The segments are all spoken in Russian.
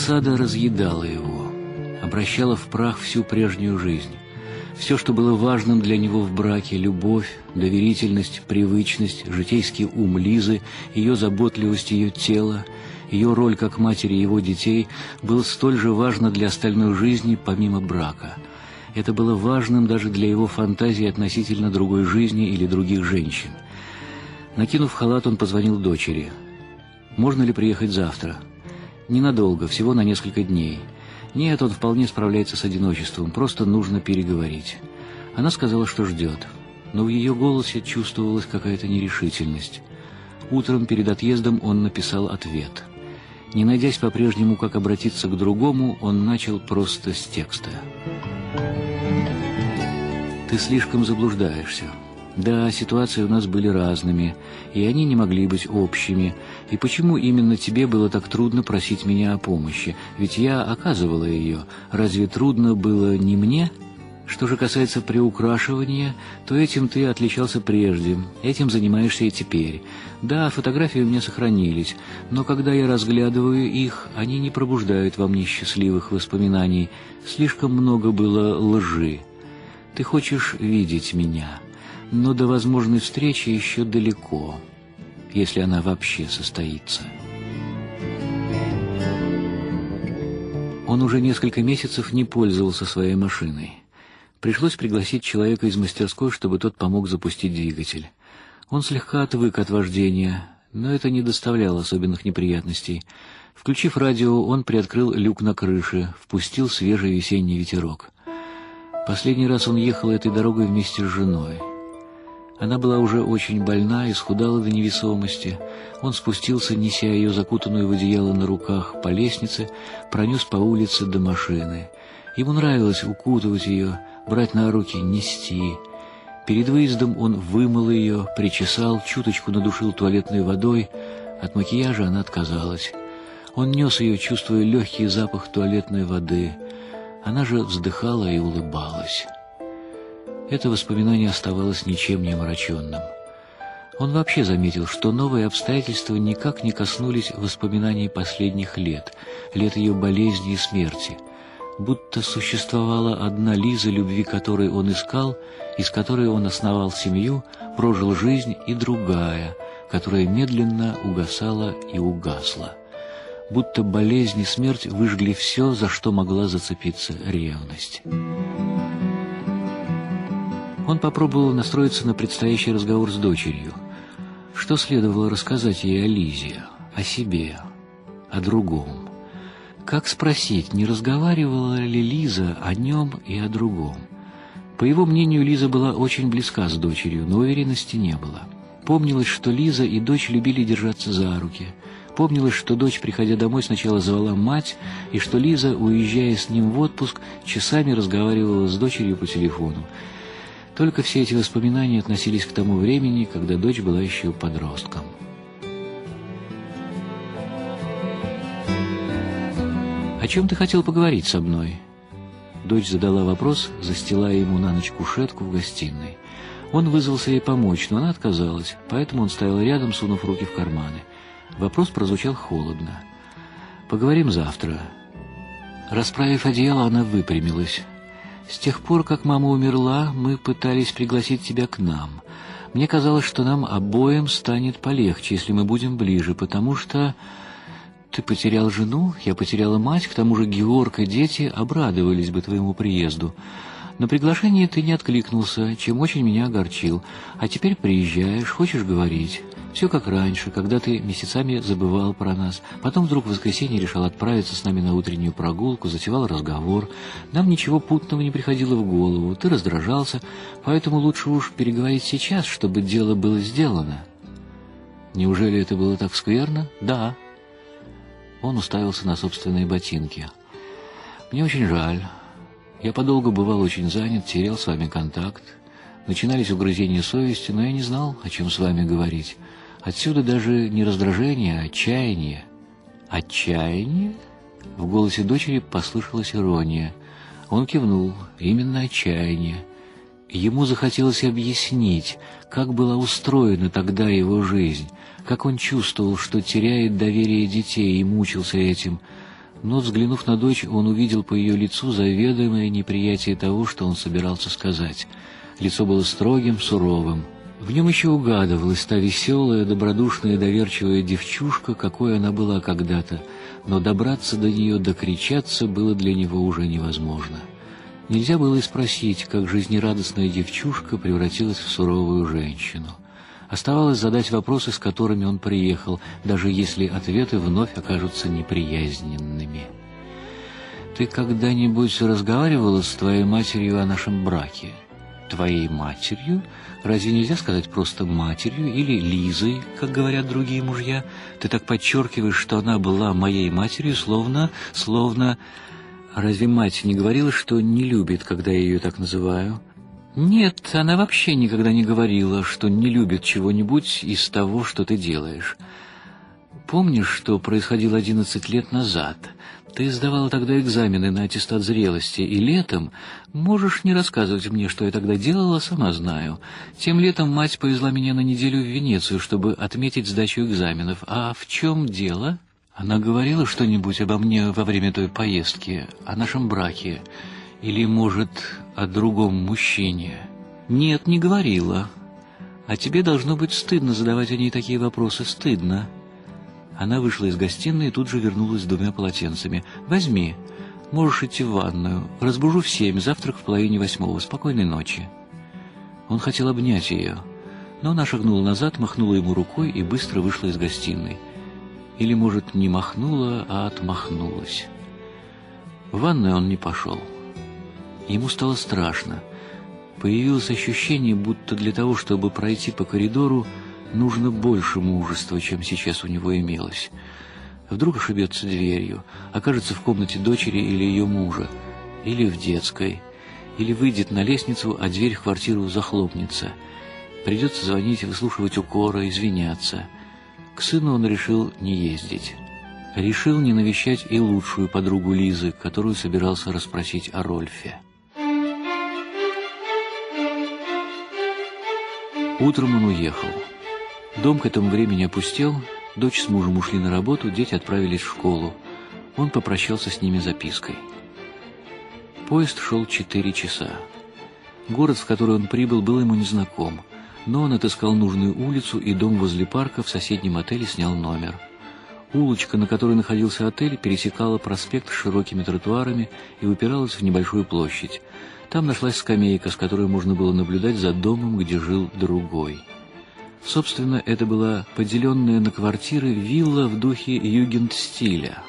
Досада разъедала его, обращала в прах всю прежнюю жизнь. Все, что было важным для него в браке – любовь, доверительность, привычность, житейский ум Лизы, ее заботливость, ее тело, ее роль как матери его детей – было столь же важно для остальной жизни, помимо брака. Это было важным даже для его фантазии относительно другой жизни или других женщин. Накинув халат, он позвонил дочери. «Можно ли приехать завтра?» «Ненадолго, всего на несколько дней». Нет, он вполне справляется с одиночеством, просто нужно переговорить. Она сказала, что ждет, но в ее голосе чувствовалась какая-то нерешительность. Утром перед отъездом он написал ответ. Не найдясь по-прежнему, как обратиться к другому, он начал просто с текста. «Ты слишком заблуждаешься. Да, ситуации у нас были разными, и они не могли быть общими. И почему именно тебе было так трудно просить меня о помощи? Ведь я оказывала ее. Разве трудно было не мне? Что же касается приукрашивания, то этим ты отличался прежде, этим занимаешься и теперь. Да, фотографии у меня сохранились, но когда я разглядываю их, они не пробуждают во мне счастливых воспоминаний. Слишком много было лжи. Ты хочешь видеть меня» но до возможной встречи еще далеко, если она вообще состоится. Он уже несколько месяцев не пользовался своей машиной. Пришлось пригласить человека из мастерской, чтобы тот помог запустить двигатель. Он слегка отвык от вождения, но это не доставляло особенных неприятностей. Включив радио, он приоткрыл люк на крыше, впустил свежий весенний ветерок. Последний раз он ехал этой дорогой вместе с женой. Она была уже очень больна и схудала до невесомости. Он спустился, неся ее закутанную в одеяло на руках, по лестнице, пронес по улице до машины. Ему нравилось укутывать ее, брать на руки, нести. Перед выездом он вымыл ее, причесал, чуточку надушил туалетной водой. От макияжа она отказалась. Он нес ее, чувствуя легкий запах туалетной воды. Она же вздыхала и улыбалась это воспоминание оставалось ничем не омраченным. Он вообще заметил, что новые обстоятельства никак не коснулись воспоминаний последних лет, лет ее болезни и смерти, будто существовала одна Лиза, любви которой он искал, из которой он основал семью, прожил жизнь, и другая, которая медленно угасала и угасла. Будто болезнь и смерть выжгли все, за что могла зацепиться ревность. Он попробовал настроиться на предстоящий разговор с дочерью. Что следовало рассказать ей о Лизе, о себе, о другом? Как спросить, не разговаривала ли Лиза о нем и о другом? По его мнению, Лиза была очень близка с дочерью, но уверенности не было. Помнилось, что Лиза и дочь любили держаться за руки. Помнилось, что дочь, приходя домой, сначала звала мать, и что Лиза, уезжая с ним в отпуск, часами разговаривала с дочерью по телефону. Только все эти воспоминания относились к тому времени, когда дочь была еще подростком. «О чем ты хотел поговорить со мной?» Дочь задала вопрос, застилая ему на ночь кушетку в гостиной. Он вызвался ей помочь, но она отказалась, поэтому он стоял рядом, сунув руки в карманы. Вопрос прозвучал холодно. «Поговорим завтра». Расправив одеяло, она выпрямилась. С тех пор, как мама умерла, мы пытались пригласить тебя к нам. Мне казалось, что нам обоим станет полегче, если мы будем ближе, потому что ты потерял жену, я потеряла мать, к тому же Георг и дети обрадовались бы твоему приезду. На приглашение ты не откликнулся, чем очень меня огорчил. А теперь приезжаешь, хочешь говорить. Все как раньше, когда ты месяцами забывал про нас. Потом вдруг в воскресенье решал отправиться с нами на утреннюю прогулку, затевал разговор. Нам ничего путного не приходило в голову. Ты раздражался, поэтому лучше уж переговорить сейчас, чтобы дело было сделано. Неужели это было так скверно? Да. Он уставился на собственные ботинки. Мне очень жаль. Я подолгу бывал очень занят, терял с вами контакт. Начинались угрызения совести, но я не знал, о чем с вами говорить. Отсюда даже не раздражение, а отчаяние. «Отчаяние?» В голосе дочери послышалась ирония. Он кивнул. «Именно отчаяние». Ему захотелось объяснить, как была устроена тогда его жизнь, как он чувствовал, что теряет доверие детей и мучился этим. Но, взглянув на дочь, он увидел по ее лицу заведомое неприятие того, что он собирался сказать. Лицо было строгим, суровым. В нем еще угадывалась та веселая, добродушная, доверчивая девчушка, какой она была когда-то, но добраться до нее, докричаться было для него уже невозможно. Нельзя было и спросить, как жизнерадостная девчушка превратилась в суровую женщину. Оставалось задать вопросы, с которыми он приехал, даже если ответы вновь окажутся неприязненными. «Ты когда-нибудь разговаривала с твоей матерью о нашем браке?» «Твоей матерью? Разве нельзя сказать просто матерью или Лизой, как говорят другие мужья? Ты так подчеркиваешь, что она была моей матерью, словно... словно...» «Разве мать не говорила, что не любит, когда я ее так называю?» Нет, она вообще никогда не говорила, что не любит чего-нибудь из того, что ты делаешь. Помнишь, что происходило одиннадцать лет назад? Ты сдавала тогда экзамены на аттестат зрелости, и летом... Можешь не рассказывать мне, что я тогда делала, сама знаю. Тем летом мать повезла меня на неделю в Венецию, чтобы отметить сдачу экзаменов. А в чем дело? Она говорила что-нибудь обо мне во время той поездки, о нашем браке. Или, может, о другом мужчине? Нет, не говорила. А тебе должно быть стыдно задавать о ней такие вопросы. Стыдно. Она вышла из гостиной и тут же вернулась с двумя полотенцами. Возьми. Можешь идти в ванную. Разбужу в семь, завтрак в половине восьмого. Спокойной ночи. Он хотел обнять ее, но она шагнула назад, махнула ему рукой и быстро вышла из гостиной. Или, может, не махнула, а отмахнулась. В ванную он не пошел. Ему стало страшно. Появилось ощущение, будто для того, чтобы пройти по коридору, нужно больше мужества, чем сейчас у него имелось. Вдруг ошибется дверью, окажется в комнате дочери или ее мужа, или в детской, или выйдет на лестницу, а дверь в квартиру захлопнется. Придется звонить, выслушивать укоры, извиняться. К сыну он решил не ездить. Решил не навещать и лучшую подругу Лизы, которую собирался расспросить о Рольфе. Утром он уехал. Дом к этому времени опустел, дочь с мужем ушли на работу, дети отправились в школу. Он попрощался с ними запиской. Поезд шел четыре часа. Город, в который он прибыл, был ему незнаком, но он отыскал нужную улицу и дом возле парка в соседнем отеле снял номер. Улочка, на которой находился отель, пересекала проспект с широкими тротуарами и упиралась в небольшую площадь. Там нашлась скамейка, с которой можно было наблюдать за домом, где жил другой. Собственно, это была поделенная на квартиры вилла в духе югент-стиля,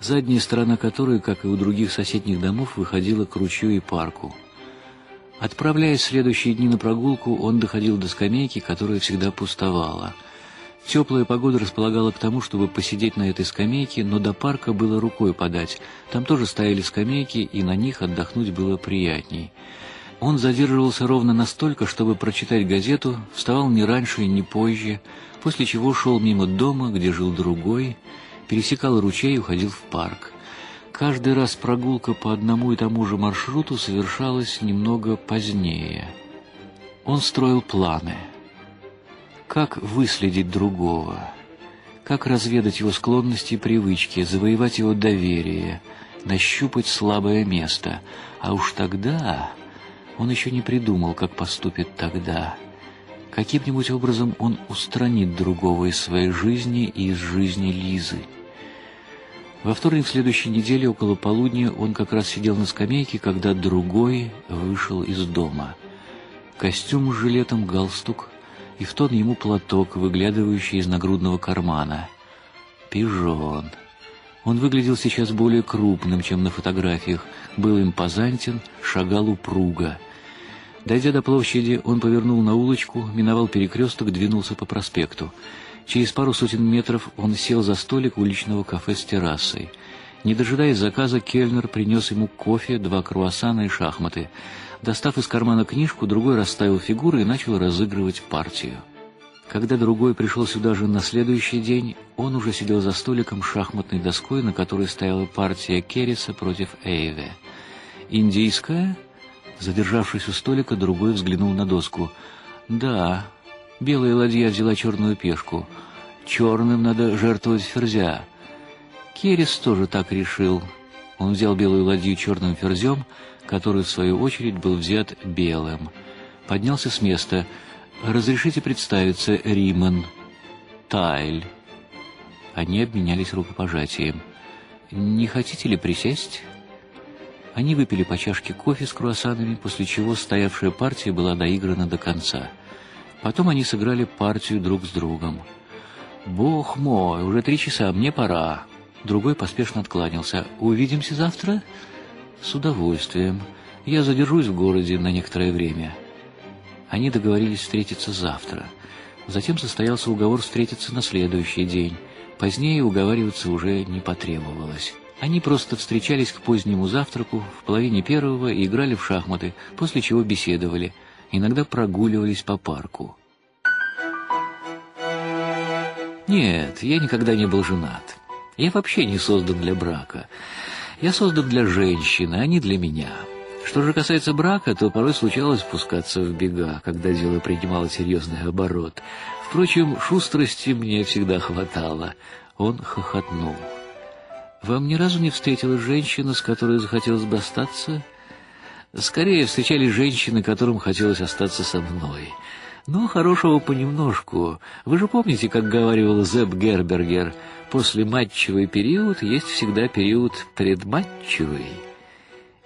задняя сторона которой, как и у других соседних домов, выходила к ручью и парку. Отправляясь в следующие дни на прогулку, он доходил до скамейки, которая всегда пустовала – Теплая погода располагала к тому, чтобы посидеть на этой скамейке, но до парка было рукой подать. Там тоже стояли скамейки, и на них отдохнуть было приятней. Он задерживался ровно настолько, чтобы прочитать газету, вставал не раньше и не позже, после чего шел мимо дома, где жил другой, пересекал ручей и уходил в парк. Каждый раз прогулка по одному и тому же маршруту совершалась немного позднее. Он строил планы — как выследить другого? Как разведать его склонности и привычки, завоевать его доверие, нащупать слабое место? А уж тогда... Он еще не придумал, как поступит тогда. Каким-нибудь образом он устранит другого из своей жизни и из жизни Лизы. Во вторник следующей недели около полудня он как раз сидел на скамейке, когда другой вышел из дома. Костюм с жилетом, галстук, и в тон ему платок, выглядывающий из нагрудного кармана. Пижон. Он выглядел сейчас более крупным, чем на фотографиях, был импозантен, шагал упруго. Дойдя до площади, он повернул на улочку, миновал перекресток, двинулся по проспекту. Через пару сотен метров он сел за столик уличного кафе с террасой. Не дожидаясь заказа, кельнер принес ему кофе, два круассана и шахматы. Достав из кармана книжку, другой расставил фигуры и начал разыгрывать партию. Когда другой пришел сюда же на следующий день, он уже сидел за столиком с шахматной доской, на которой стояла партия Керриса против Эйве. «Индийская?» Задержавшись у столика, другой взглянул на доску. «Да, белая ладья взяла черную пешку. Черным надо жертвовать ферзя. Керес тоже так решил. Он взял белую ладью черным ферзем, который, в свою очередь, был взят белым. Поднялся с места. «Разрешите представиться, Риман?» «Тайль». Они обменялись рукопожатием. «Не хотите ли присесть?» Они выпили по чашке кофе с круассанами, после чего стоявшая партия была доиграна до конца. Потом они сыграли партию друг с другом. «Бог мой, уже три часа, мне пора». Другой поспешно откланялся. «Увидимся завтра?» «С удовольствием. Я задержусь в городе на некоторое время». Они договорились встретиться завтра. Затем состоялся уговор встретиться на следующий день. Позднее уговариваться уже не потребовалось. Они просто встречались к позднему завтраку в половине первого и играли в шахматы, после чего беседовали. Иногда прогуливались по парку. Нет, я никогда не был женат. Я вообще не создан для брака. Я создан для женщины, а не для меня. Что же касается брака, то порой случалось спускаться в бега, когда дело принимало серьезный оборот. Впрочем, шустрости мне всегда хватало. Он хохотнул. Вам ни разу не встретилась женщина, с которой захотелось бы остаться? Скорее встречались женщины, которым хотелось остаться со мной. Но хорошего понемножку. Вы же помните, как говорил Зеб Гербергер, после матчевый период есть всегда период предматчевый.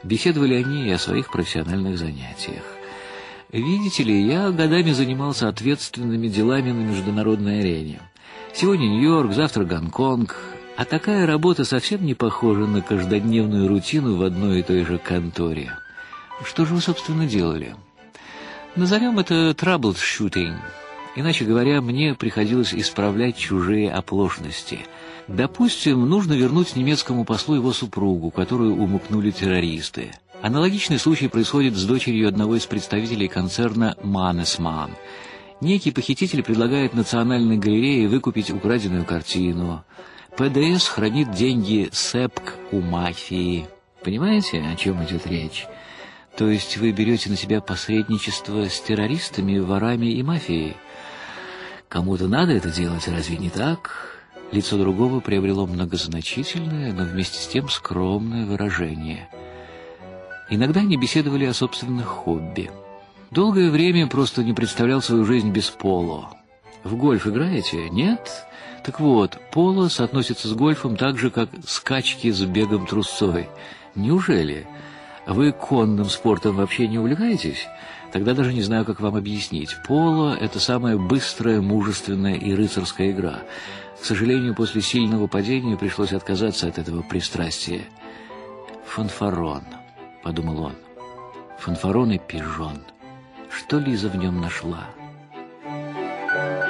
Беседовали они и о своих профессиональных занятиях. Видите ли, я годами занимался ответственными делами на международной арене. Сегодня Нью-Йорк, завтра Гонконг, а такая работа совсем не похожа на каждодневную рутину в одной и той же конторе. Что же вы, собственно, делали? Назовем это troubleshooting. Иначе говоря, мне приходилось исправлять чужие оплошности. Допустим, нужно вернуть немецкому послу его супругу, которую умыкнули террористы. Аналогичный случай происходит с дочерью одного из представителей концерна «Манесман». Некий похититель предлагает Национальной галерее выкупить украденную картину – ПДС хранит деньги СЕПГ у мафии. Понимаете, о чем идет речь? То есть вы берете на себя посредничество с террористами, ворами и мафией? Кому-то надо это делать, разве не так? Лицо другого приобрело многозначительное, но вместе с тем скромное выражение. Иногда они беседовали о собственных хобби. Долгое время просто не представлял свою жизнь без поло. В гольф играете? Нет? Так вот, поло соотносится с гольфом так же, как скачки с бегом трусцой. Неужели? Вы конным спортом вообще не увлекаетесь? Тогда даже не знаю, как вам объяснить. Поло — это самая быстрая, мужественная и рыцарская игра. К сожалению, после сильного падения пришлось отказаться от этого пристрастия. «Фанфарон», — подумал он. «Фанфарон и пижон. Что Лиза в нем нашла?» Thank you.